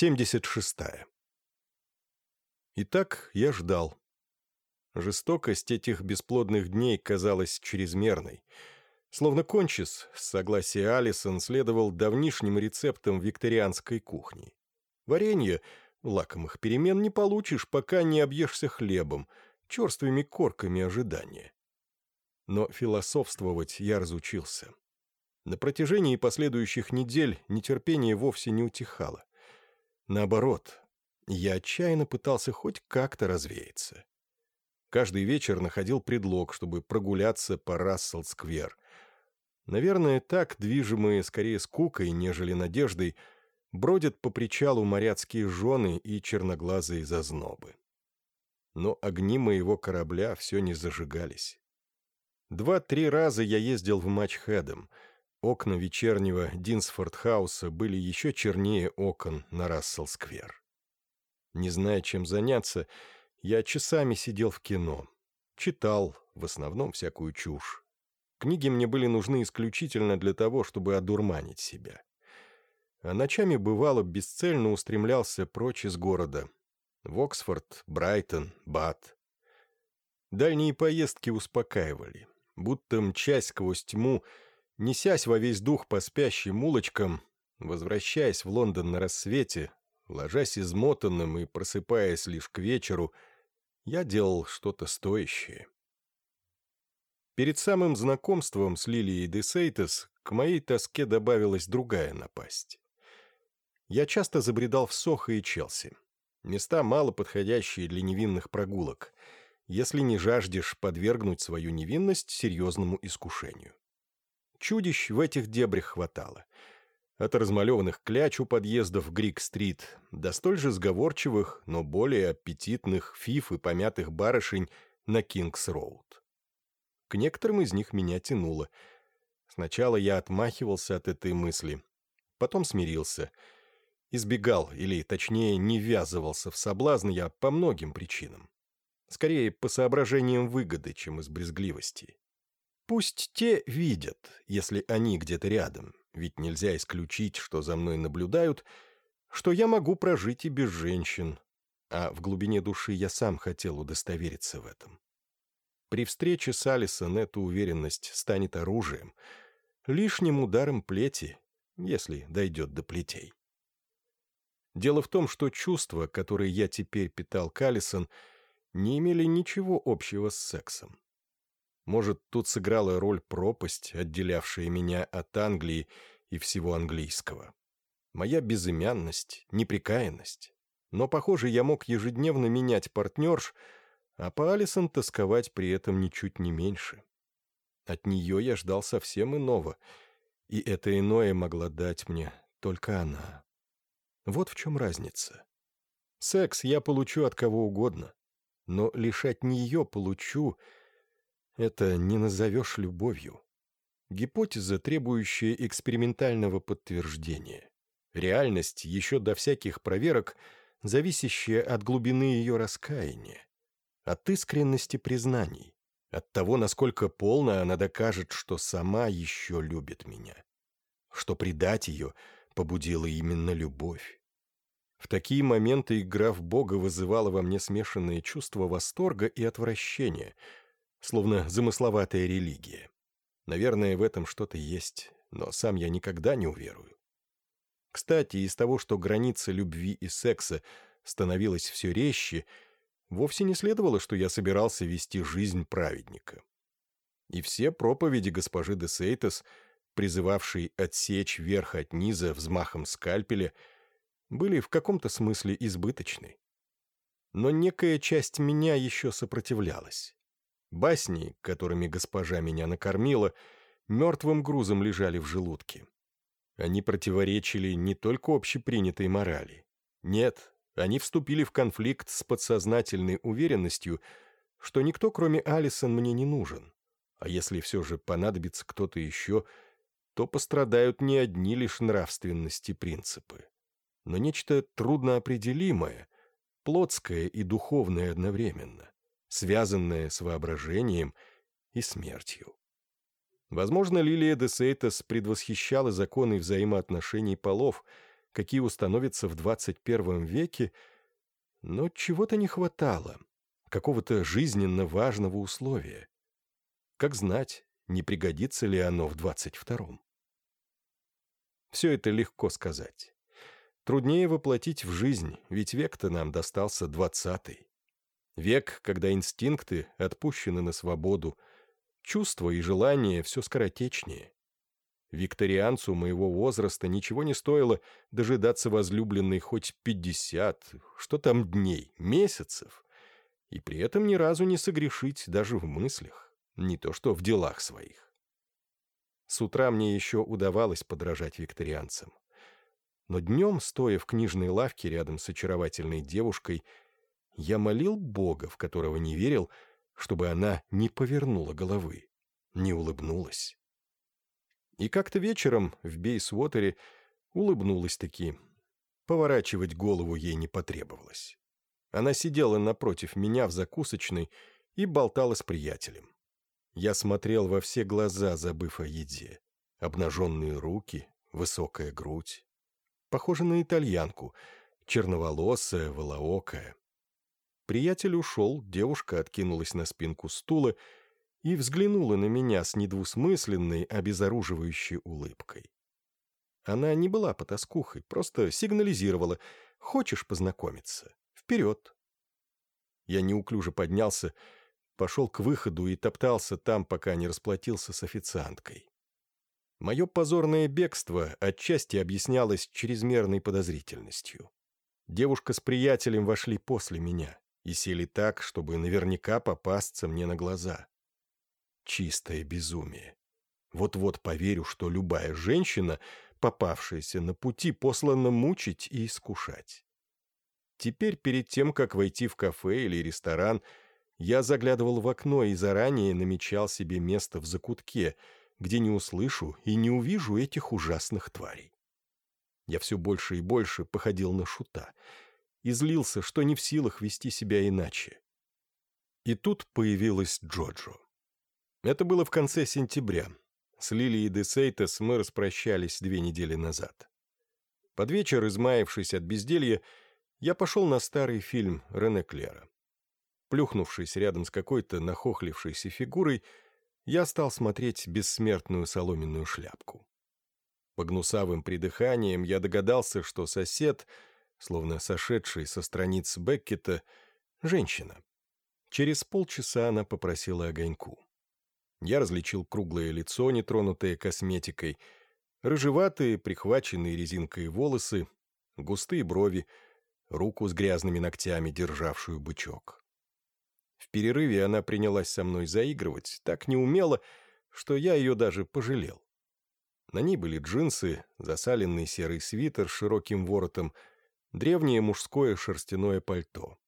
76. Итак, я ждал. Жестокость этих бесплодных дней казалась чрезмерной. Словно кончис, с согласия Алисон, следовал давнишним рецептам викторианской кухни. Варенье, лакомых перемен не получишь, пока не объешься хлебом, черствыми корками ожидания. Но философствовать я разучился. На протяжении последующих недель нетерпение вовсе не утихало. Наоборот, я отчаянно пытался хоть как-то развеяться. Каждый вечер находил предлог, чтобы прогуляться по Рассел-сквер. Наверное, так, движимые скорее скукой, нежели надеждой, бродят по причалу моряцкие жены и черноглазые зазнобы. Но огни моего корабля все не зажигались. Два-три раза я ездил в Матчхедом. Окна вечернего Динсфорд-хауса были еще чернее окон на Рассел-сквер. Не зная, чем заняться, я часами сидел в кино. Читал, в основном, всякую чушь. Книги мне были нужны исключительно для того, чтобы одурманить себя. А ночами, бывало, бесцельно устремлялся прочь из города. В Оксфорд, Брайтон, Бат. Дальние поездки успокаивали. Будто мчась сквозь тьму, несясь во весь дух по спящим улочкам, возвращаясь в Лондон на рассвете, ложась измотанным и просыпаясь лишь к вечеру, я делал что-то стоящее. Перед самым знакомством с Лилией де Сейтес к моей тоске добавилась другая напасть. Я часто забредал в Сохо и Челси. Места, мало подходящие для невинных прогулок, если не жаждешь подвергнуть свою невинность серьезному искушению. Чудищ в этих дебрях хватало — от размалеванных кляч у подъездов Грик-стрит до столь же сговорчивых, но более аппетитных фиф и помятых барышень на Кингс-роуд. К некоторым из них меня тянуло. Сначала я отмахивался от этой мысли, потом смирился. Избегал, или, точнее, не ввязывался в соблазн я по многим причинам. Скорее, по соображениям выгоды, чем из брезгливости. Пусть те видят, если они где-то рядом, ведь нельзя исключить, что за мной наблюдают, что я могу прожить и без женщин, а в глубине души я сам хотел удостовериться в этом. При встрече с Алисон эта уверенность станет оружием, лишним ударом плети, если дойдет до плетей. Дело в том, что чувства, которые я теперь питал к Алисон, не имели ничего общего с сексом. Может, тут сыграла роль пропасть, отделявшая меня от Англии и всего английского. Моя безымянность, неприкаянность. Но, похоже, я мог ежедневно менять партнерш, а по Алисон тосковать при этом ничуть не меньше. От нее я ждал совсем иного, и это иное могла дать мне только она. Вот в чем разница. Секс я получу от кого угодно, но лишь от нее получу — это не назовешь любовью. Гипотеза, требующая экспериментального подтверждения. Реальность, еще до всяких проверок, зависящая от глубины ее раскаяния, от искренности признаний, от того, насколько полно она докажет, что сама еще любит меня, что предать ее побудила именно любовь. В такие моменты игра в Бога вызывала во мне смешанные чувства восторга и отвращения — словно замысловатая религия. Наверное, в этом что-то есть, но сам я никогда не уверую. Кстати, из того, что граница любви и секса становилась все резче, вовсе не следовало, что я собирался вести жизнь праведника. И все проповеди госпожи де Сейтес, призывавшей отсечь верх от низа взмахом скальпеля, были в каком-то смысле избыточны. Но некая часть меня еще сопротивлялась. Басни, которыми госпожа меня накормила, мертвым грузом лежали в желудке. Они противоречили не только общепринятой морали. Нет, они вступили в конфликт с подсознательной уверенностью, что никто, кроме Алисон, мне не нужен. А если все же понадобится кто-то еще, то пострадают не одни лишь нравственности принципы, но нечто трудноопределимое, плотское и духовное одновременно связанное с воображением и смертью. Возможно, Лилия де Сейтес предвосхищала законы взаимоотношений полов, какие установятся в 21 веке, но чего-то не хватало, какого-то жизненно важного условия. Как знать, не пригодится ли оно в 22-м. Все это легко сказать. Труднее воплотить в жизнь, ведь век-то нам достался двадцатый. Век, когда инстинкты отпущены на свободу, чувства и желания все скоротечнее. Викторианцу моего возраста ничего не стоило дожидаться возлюбленной хоть пятьдесят, что там дней, месяцев, и при этом ни разу не согрешить даже в мыслях, не то что в делах своих. С утра мне еще удавалось подражать викторианцам. Но днем, стоя в книжной лавке рядом с очаровательной девушкой, я молил Бога, в которого не верил, чтобы она не повернула головы, не улыбнулась. И как-то вечером в Бейсвотере улыбнулась-таки. Поворачивать голову ей не потребовалось. Она сидела напротив меня в закусочной и болтала с приятелем. Я смотрел во все глаза, забыв о еде. Обнаженные руки, высокая грудь. Похожа на итальянку, черноволосая, волоокая. Приятель ушел, девушка откинулась на спинку стула и взглянула на меня с недвусмысленной, обезоруживающей улыбкой. Она не была потаскухой, просто сигнализировала «Хочешь познакомиться? Вперед!» Я неуклюже поднялся, пошел к выходу и топтался там, пока не расплатился с официанткой. Мое позорное бегство отчасти объяснялось чрезмерной подозрительностью. Девушка с приятелем вошли после меня и сели так, чтобы наверняка попасться мне на глаза. Чистое безумие. Вот-вот поверю, что любая женщина, попавшаяся на пути, послана мучить и искушать. Теперь, перед тем, как войти в кафе или ресторан, я заглядывал в окно и заранее намечал себе место в закутке — где не услышу и не увижу этих ужасных тварей. Я все больше и больше походил на шута и злился, что не в силах вести себя иначе. И тут появилась Джоджо. Это было в конце сентября. С Лилией де Сейтес мы распрощались две недели назад. Под вечер, измаявшись от безделья, я пошел на старый фильм Рене Клера. Плюхнувшись рядом с какой-то нахохлившейся фигурой, я стал смотреть бессмертную соломенную шляпку. По гнусавым придыханиям я догадался, что сосед, словно сошедший со страниц Беккета, женщина. Через полчаса она попросила огоньку. Я различил круглое лицо, нетронутое косметикой, рыжеватые, прихваченные резинкой волосы, густые брови, руку с грязными ногтями, державшую бычок. В перерыве она принялась со мной заигрывать, так неумело, что я ее даже пожалел. На ней были джинсы, засаленный серый свитер с широким воротом, древнее мужское шерстяное пальто.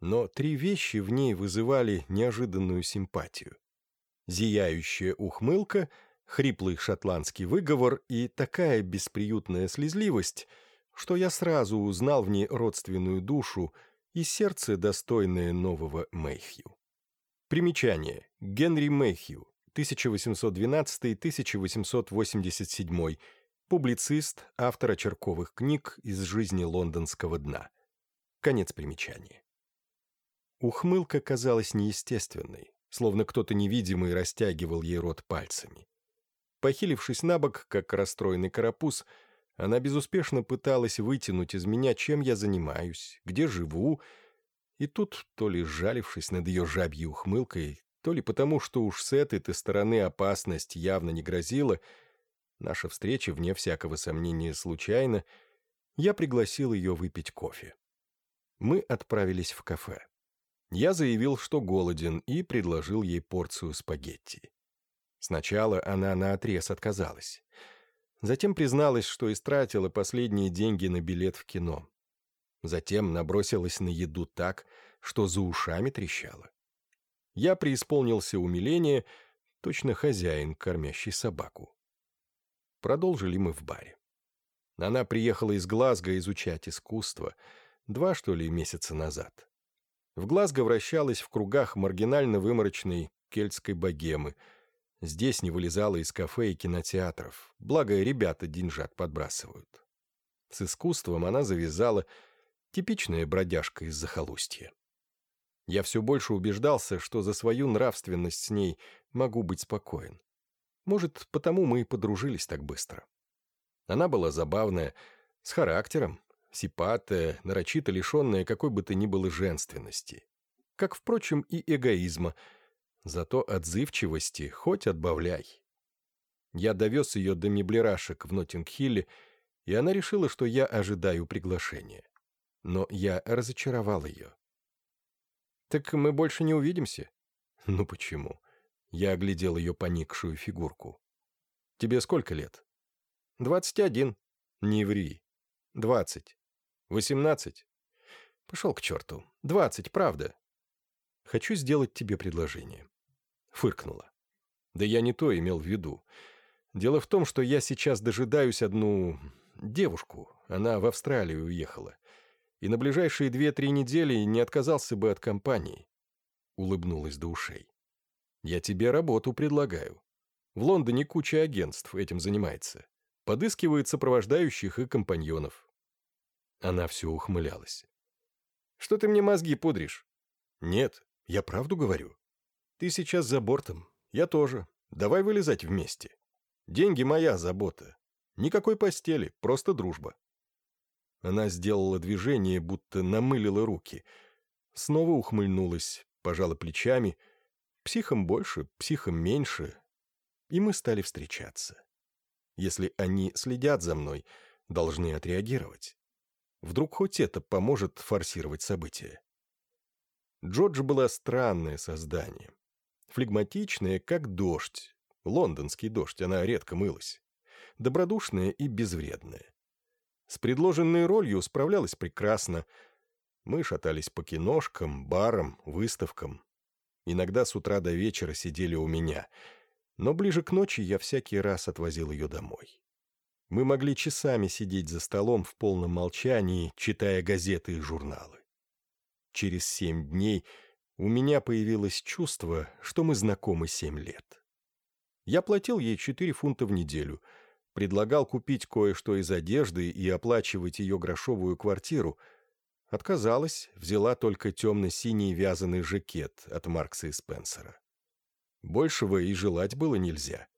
Но три вещи в ней вызывали неожиданную симпатию. Зияющая ухмылка, хриплый шотландский выговор и такая бесприютная слезливость, что я сразу узнал в ней родственную душу — и сердце, достойное нового Мэйхью. Примечание. Генри Мэйхью, 1812-1887, публицист, автор очерковых книг из жизни лондонского дна. Конец примечания. Ухмылка казалась неестественной, словно кто-то невидимый растягивал ей рот пальцами. Похилившись на бок, как расстроенный карапуз, она безуспешно пыталась вытянуть из меня, чем я занимаюсь, где живу, и тут, то ли сжалившись над ее жабьей ухмылкой, то ли потому, что уж с этой-то стороны опасность явно не грозила, наша встреча, вне всякого сомнения, случайно, я пригласил ее выпить кофе. Мы отправились в кафе. Я заявил, что голоден, и предложил ей порцию спагетти. Сначала она наотрез отказалась — Затем призналась, что истратила последние деньги на билет в кино. Затем набросилась на еду так, что за ушами трещала. Я преисполнился умиления, точно хозяин, кормящий собаку. Продолжили мы в баре. Она приехала из Глазго изучать искусство, два, что ли, месяца назад. В Глазго вращалась в кругах маргинально-выморочной кельтской богемы — Здесь не вылезала из кафе и кинотеатров, благо ребята деньжат подбрасывают. С искусством она завязала, типичная бродяжка из захолустья. Я все больше убеждался, что за свою нравственность с ней могу быть спокоен. Может, потому мы и подружились так быстро. Она была забавная, с характером, сипатая, нарочито лишенная какой бы то ни было женственности. Как, впрочем, и эгоизма, зато отзывчивости хоть отбавляй. Я довез ее до меблерашек в Ноттинг-Хилле, и она решила, что я ожидаю приглашения. Но я разочаровал ее. «Так мы больше не увидимся?» «Ну почему?» Я оглядел ее поникшую фигурку. «Тебе сколько лет?» «Двадцать один». «Не ври». «Двадцать». «Восемнадцать». «Пошел к черту. Двадцать, правда». «Хочу сделать тебе предложение». Фыркнула. «Да я не то имел в виду. Дело в том, что я сейчас дожидаюсь одну... девушку. Она в Австралию уехала. И на ближайшие две-три недели не отказался бы от компании». Улыбнулась до ушей. «Я тебе работу предлагаю. В Лондоне куча агентств этим занимается. Подыскивает сопровождающих и компаньонов. Она все ухмылялась. «Что ты мне мозги пудришь?» «Нет, я правду говорю. Ты сейчас за бортом, я тоже. Давай вылезать вместе. Деньги моя забота. Никакой постели, просто дружба». Она сделала движение, будто намылила руки. Снова ухмыльнулась, пожала плечами. Психом больше, психом меньше. И мы стали встречаться. Если они следят за мной, должны отреагировать. Вдруг хоть это поможет форсировать события. Джордж была странное создание. Флегматичная, как дождь. Лондонский дождь, она редко мылась. Добродушная и безвредная. С предложенной ролью справлялась прекрасно. Мы шатались по киношкам, барам, выставкам. Иногда с утра до вечера сидели у меня — но ближе к ночи я всякий раз отвозил ее домой. Мы могли часами сидеть за столом в полном молчании, читая газеты и журналы. Через семь дней у меня появилось чувство, что мы знакомы семь лет. Я платил ей четыре фунта в неделю, предлагал купить кое-что из одежды и оплачивать ее грошовую квартиру. Отказалась, взяла только темно-синий вязаный жакет от Маркса и Спенсера. Большего и желать было нельзя.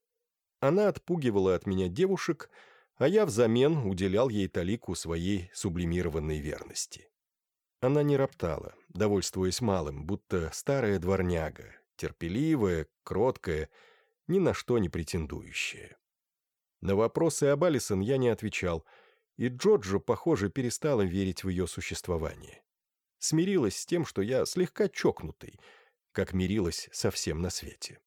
Она отпугивала от меня девушек, а я взамен уделял ей талику своей сублимированной верности. Она не роптала, довольствуясь малым, будто старая дворняга, терпеливая, кроткая, ни на что не претендующая. На вопросы об Алисон я не отвечал, и Джоджо, похоже, перестала верить в ее существование. Смирилась с тем, что я слегка чокнутый — как мирилась со всем на свете.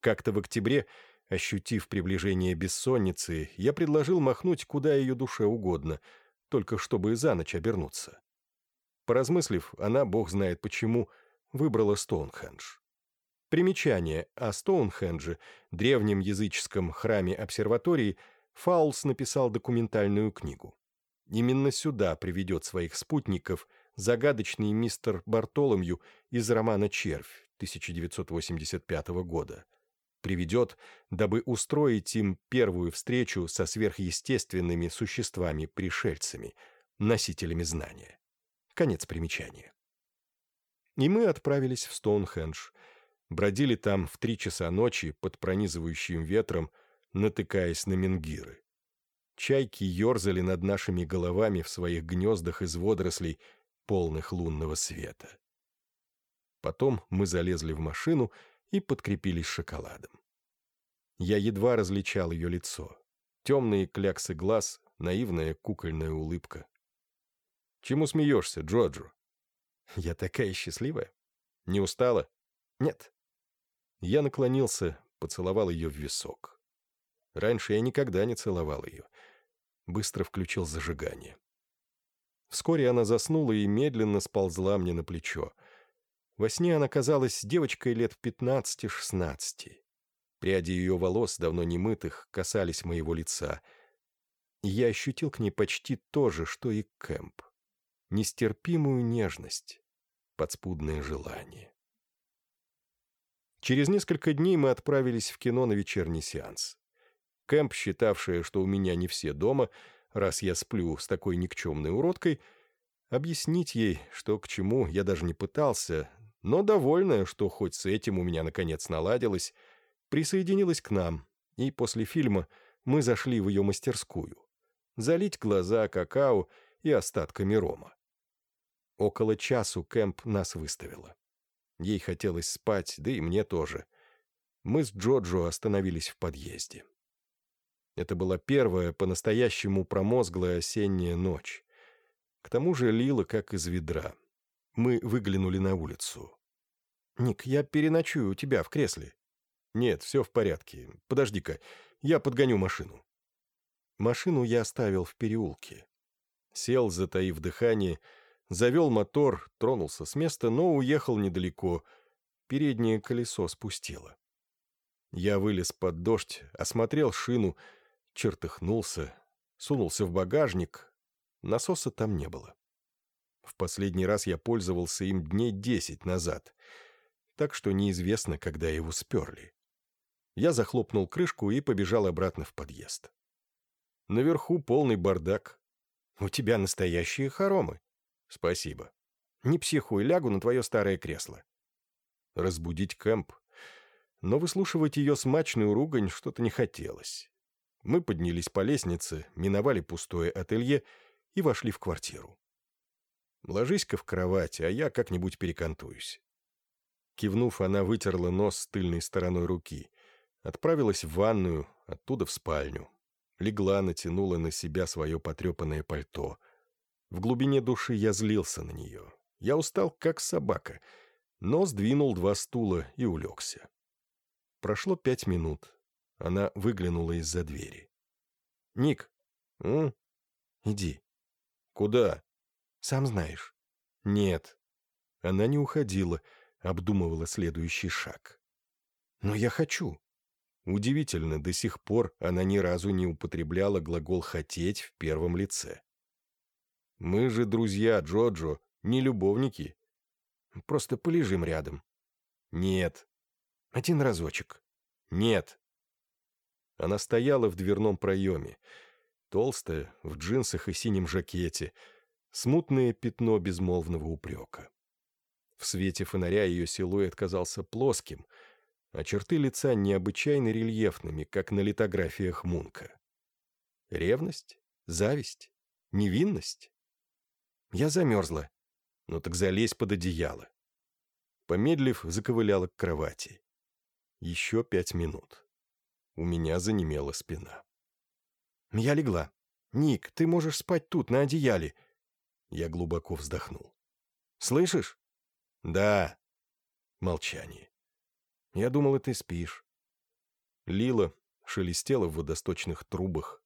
Как-то в октябре, ощутив приближение бессонницы, я предложил махнуть куда ее душе угодно, только чтобы за ночь обернуться. Поразмыслив, она, бог знает почему, выбрала Стоунхендж. Примечание о Стоунхендже, древнем языческом храме обсерватории, Фаулс написал документальную книгу. Именно сюда приведет своих спутников – загадочный мистер Бартоломью из романа «Червь» 1985 года. Приведет, дабы устроить им первую встречу со сверхъестественными существами-пришельцами, носителями знания. Конец примечания. И мы отправились в Стоунхендж. Бродили там в три часа ночи под пронизывающим ветром, натыкаясь на менгиры. Чайки ерзали над нашими головами в своих гнездах из водорослей полных лунного света. Потом мы залезли в машину и подкрепились шоколадом. Я едва различал ее лицо. Темные кляксы глаз, наивная кукольная улыбка. «Чему смеешься, Джоджо?» «Я такая счастливая. Не устала?» «Нет». Я наклонился, поцеловал ее в висок. Раньше я никогда не целовал ее. Быстро включил зажигание. Вскоре она заснула и медленно сползла мне на плечо. Во сне она казалась девочкой лет в пятнадцати-шестнадцати. Пряди ее волос, давно не мытых, касались моего лица. я ощутил к ней почти то же, что и Кэмп. Нестерпимую нежность, подспудное желание. Через несколько дней мы отправились в кино на вечерний сеанс. Кэмп, считавшая, что у меня не все дома, раз я сплю с такой никчемной уродкой, объяснить ей, что к чему, я даже не пытался, но довольная, что хоть с этим у меня наконец наладилось, присоединилась к нам, и после фильма мы зашли в ее мастерскую. Залить глаза какао и остатками рома. Около часу Кэмп нас выставила. Ей хотелось спать, да и мне тоже. Мы с Джоджо остановились в подъезде. Это была первая по-настоящему промозглая осенняя ночь. К тому же лило, как из ведра. Мы выглянули на улицу. «Ник, я переночую у тебя в кресле». «Нет, все в порядке. Подожди-ка, я подгоню машину». Машину я оставил в переулке. Сел, затаив дыхание, завел мотор, тронулся с места, но уехал недалеко. Переднее колесо спустило. Я вылез под дождь, осмотрел шину, чертыхнулся, сунулся в багажник. Насоса там не было. В последний раз я пользовался им дней десять назад, так что неизвестно, когда его сперли. Я захлопнул крышку и побежал обратно в подъезд. Наверху полный бардак. У тебя настоящие хоромы. Спасибо. Не психуй, лягу на твое старое кресло. Разбудить Кэмп. Но выслушивать ее смачную ругань что-то не хотелось. Мы поднялись по лестнице, миновали пустое ателье и вошли в квартиру. Ложись-ка в кровать, а я как-нибудь перекантуюсь. Кивнув, она вытерла нос тыльной стороной руки, отправилась в ванную, оттуда в спальню. Легла, натянула на себя свое потрепанное пальто. В глубине души я злился на нее. Я устал, как собака, но сдвинул два стула и улегся. Прошло пять минут. Она выглянула из-за двери. «Ник, м? иди». «Куда?» Сам знаешь». «Нет». Она не уходила, обдумывала следующий шаг. «Но я хочу». Удивительно, до сих пор она ни разу не употребляла глагол «хотеть» в первом лице. «Мы же друзья, Джоджо, не любовники. Просто полежим рядом». «Нет». «Один разочек». «Нет». Она стояла в дверном проеме, толстая, в джинсах и синем жакете, смутное пятно безмолвного упрека. В свете фонаря ее силуэт казался плоским, а черты лица необычайно рельефными, как на литографиях Мунка. Ревность? Зависть? Невинность? Я замерзла. Ну так залезь под одеяло. Помедлив, заковыляла к кровати. Еще пять минут. У меня занемела спина. Я легла. «Ник, ты можешь спать тут, на одеяле. Я глубоко вздохнул. «Слышишь?» «Да». Молчание. «Я думала, ты спишь». Лила шелестела в водосточных трубах.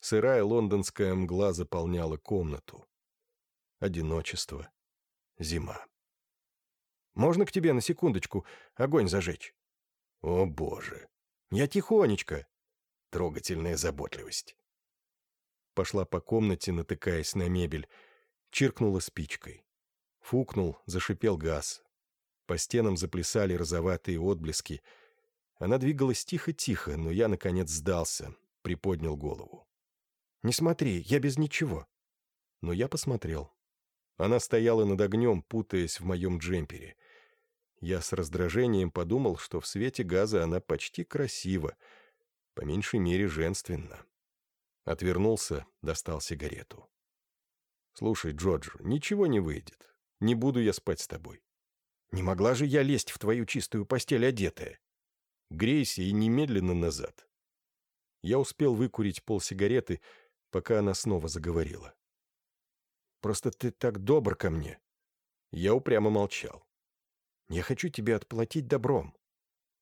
Сырая лондонская мгла заполняла комнату. Одиночество. Зима. «Можно к тебе на секундочку огонь зажечь?» «О, Боже! Я тихонечко!» Трогательная заботливость. Пошла по комнате, натыкаясь на мебель, чиркнула спичкой. Фукнул, зашипел газ. По стенам заплясали розоватые отблески. Она двигалась тихо-тихо, но я, наконец, сдался, приподнял голову. «Не смотри, я без ничего». Но я посмотрел. Она стояла над огнем, путаясь в моем джемпере. Я с раздражением подумал, что в свете газа она почти красива, по меньшей мере женственна. Отвернулся, достал сигарету. «Слушай, Джоджо, ничего не выйдет. Не буду я спать с тобой. Не могла же я лезть в твою чистую постель одетая. Грейся и немедленно назад». Я успел выкурить полсигареты, пока она снова заговорила. «Просто ты так добр ко мне». Я упрямо молчал. «Я хочу тебе отплатить добром.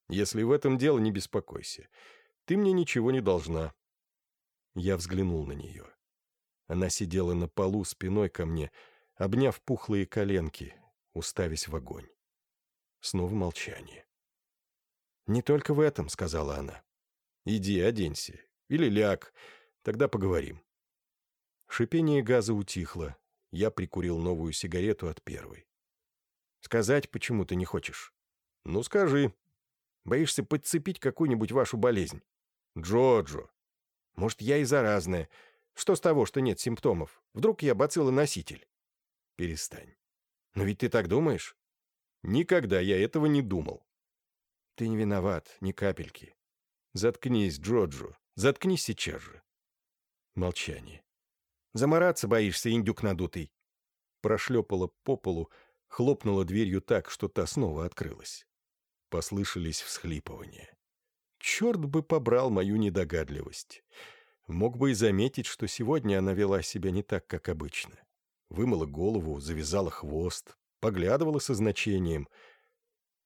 Если в этом дело, не беспокойся. Ты мне ничего не должна». Я взглянул на нее. Она сидела на полу спиной ко мне, обняв пухлые коленки, уставясь в огонь. Снова молчание. «Не только в этом», — сказала она. «Иди, оденься. Или ляг. Тогда поговорим». Шипение газа утихло. Я прикурил новую сигарету от первой. «Сказать, почему ты не хочешь?» «Ну, скажи. Боишься подцепить какую-нибудь вашу болезнь?» «Джо-Джо». «Может, я и заразная. Что с того, что нет симптомов? Вдруг я бациллоноситель? Перестань. Но ведь ты так думаешь? Никогда я этого не думал. Ты не виноват, ни капельки. Заткнись, Джоджо. Заткнись сейчас же. Молчание. Замораться боишься, индюк надутый. Прошлепала по полу, хлопнула дверью так, что та снова открылась. Послышались всхлипывания. Черт бы побрал мою недогадливость. Мог бы и заметить, что сегодня она вела себя не так, как обычно. Вымыла голову, завязала хвост, поглядывала со значением.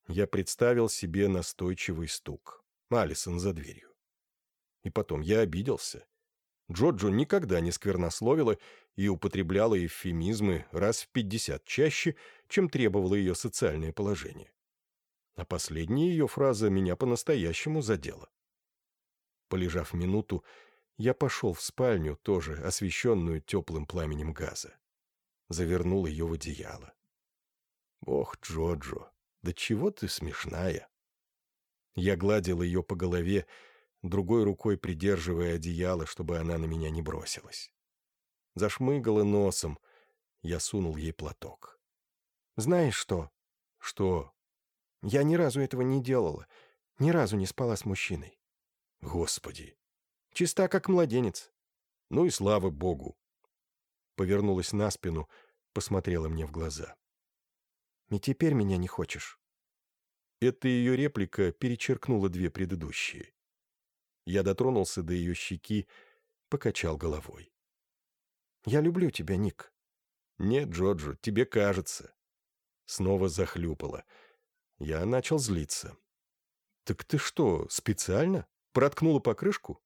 Я представил себе настойчивый стук. Алисон за дверью. И потом я обиделся. Джоджо никогда не сквернословила и употребляла эвфемизмы раз в пятьдесят чаще, чем требовало ее социальное положение. А последняя ее фраза меня по-настоящему задела. Полежав минуту, я пошел в спальню, тоже освещенную теплым пламенем газа. Завернул ее в одеяло. «Ох, Джоджо, да чего ты смешная!» Я гладил ее по голове, другой рукой придерживая одеяло, чтобы она на меня не бросилась. Зашмыгала носом, я сунул ей платок. «Знаешь что?» «Что?» «Я ни разу этого не делала, ни разу не спала с мужчиной». «Господи!» «Чиста, как младенец». «Ну и слава богу!» Повернулась на спину, посмотрела мне в глаза. «И теперь меня не хочешь?» Эта ее реплика перечеркнула две предыдущие. Я дотронулся до ее щеки, покачал головой. «Я люблю тебя, Ник». «Нет, Джоджо, тебе кажется». Снова захлюпала. Я начал злиться. «Так ты что, специально? Проткнула покрышку?»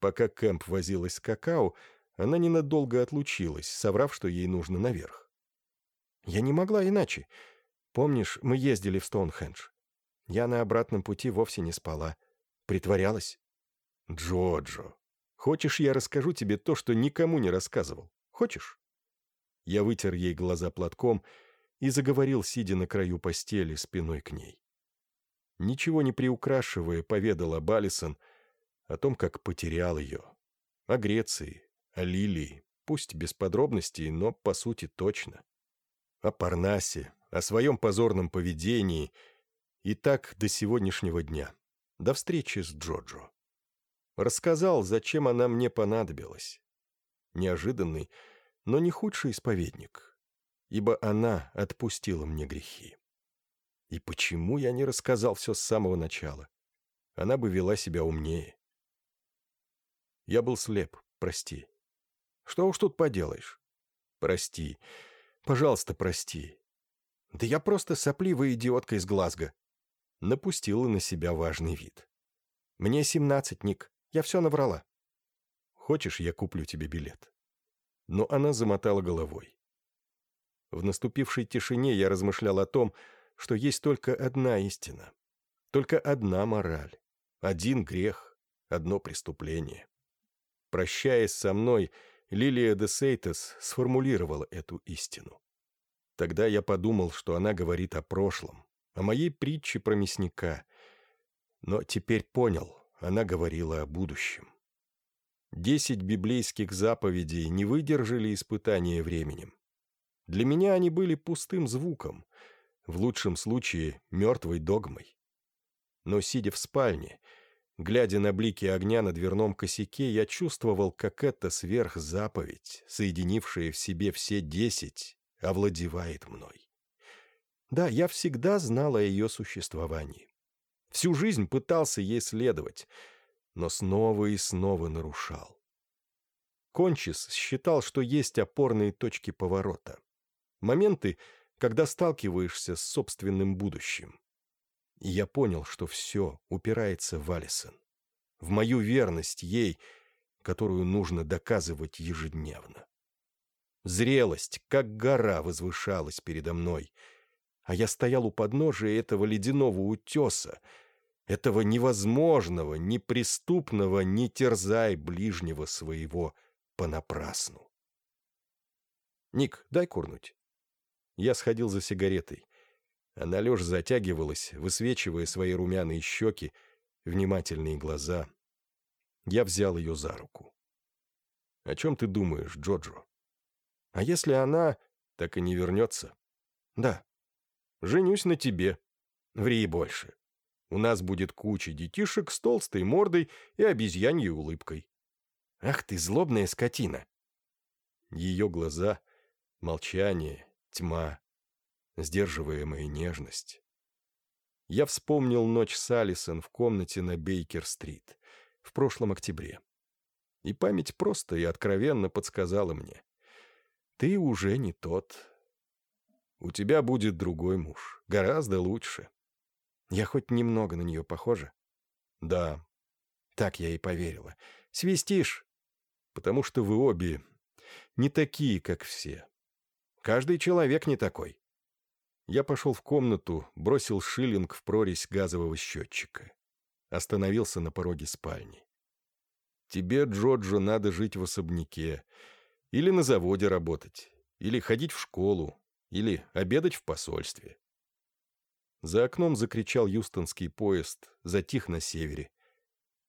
Пока Кэмп возилась с какао, она ненадолго отлучилась, соврав, что ей нужно наверх. «Я не могла иначе. Помнишь, мы ездили в Стоунхендж? Я на обратном пути вовсе не спала. Притворялась. «Джоджо, хочешь, я расскажу тебе то, что никому не рассказывал? Хочешь?» Я вытер ей глаза платком и заговорил, сидя на краю постели, спиной к ней. Ничего не приукрашивая, поведал об Алисон, о том, как потерял ее, о Греции, о Лилии, пусть без подробностей, но по сути точно, о Парнасе, о своем позорном поведении и так до сегодняшнего дня, до встречи с Джоджо. Рассказал, зачем она мне понадобилась. Неожиданный, но не худший исповедник, ибо она отпустила мне грехи. И почему я не рассказал все с самого начала? Она бы вела себя умнее. Я был слеп, прости. Что уж тут поделаешь? Прости. Пожалуйста, прости. Да я просто сопливая идиотка из Глазго. Напустила на себя важный вид. Мне семнадцать, Ник. Я все наврала. Хочешь, я куплю тебе билет?» Но она замотала головой. В наступившей тишине я размышлял о том, что есть только одна истина, только одна мораль, один грех, одно преступление. Прощаясь со мной, Лилия де Сейтес сформулировала эту истину. Тогда я подумал, что она говорит о прошлом, о моей притче про мясника. Но теперь понял, она говорила о будущем. Десять библейских заповедей не выдержали испытания временем. Для меня они были пустым звуком, в лучшем случае мертвой догмой. Но, сидя в спальне, глядя на блики огня на дверном косяке, я чувствовал, как эта сверхзаповедь, соединившая в себе все десять, овладевает мной. Да, я всегда знал о ее существовании. Всю жизнь пытался ей следовать, но снова и снова нарушал. Кончис считал, что есть опорные точки поворота. Моменты, когда сталкиваешься с собственным будущим. И я понял, что все упирается в Алисон. В мою верность ей, которую нужно доказывать ежедневно. Зрелость, как гора, возвышалась передо мной, а я стоял у подножия этого ледяного утеса, этого невозможного, неприступного не терзай ближнего своего понапрасну. «Ник, дай курнуть». Я сходил за сигаретой. Она лишь затягивалась, высвечивая свои румяные щеки, внимательные глаза. Я взял ее за руку. О чем ты думаешь, Джоджо? А если она... Так и не вернется? Да. Женюсь на тебе. Ври больше. У нас будет куча детишек с толстой мордой и обезьяньей улыбкой. Ах ты, злобная скотина. Ее глаза, молчание, тьма, сдерживаемая нежность. Я вспомнил ночь с Алисон в комнате на Бейкер-стрит в прошлом октябре. И память просто и откровенно подсказала мне. Ты уже не тот. У тебя будет другой муж, гораздо лучше. Я хоть немного на нее похожа? Да. Так я и поверила. Свистишь? Потому что вы обе не такие, как все. Каждый человек не такой. Я пошел в комнату, бросил шиллинг в прорезь газового счетчика. Остановился на пороге спальни. Тебе, Джоджо, надо жить в особняке. Или на заводе работать. Или ходить в школу. Или обедать в посольстве. За окном закричал юстонский поезд, затих на севере.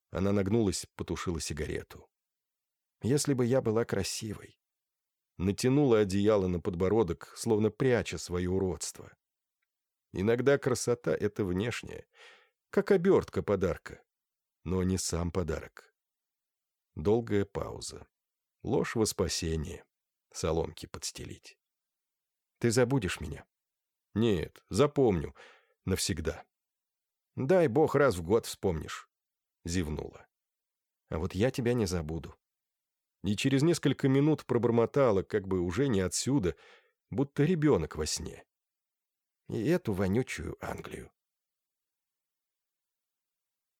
Она нагнулась, потушила сигарету. «Если бы я была красивой». Натянула одеяло на подбородок, словно пряча свое уродство. Иногда красота — это внешнее, как обертка подарка, но не сам подарок. Долгая пауза. Ложь во спасение. Соломки подстелить. «Ты забудешь меня?» «Нет, запомню. Навсегда. Дай бог раз в год вспомнишь. Зевнула. А вот я тебя не забуду. И через несколько минут пробормотала, как бы уже не отсюда, будто ребенок во сне. И эту вонючую Англию.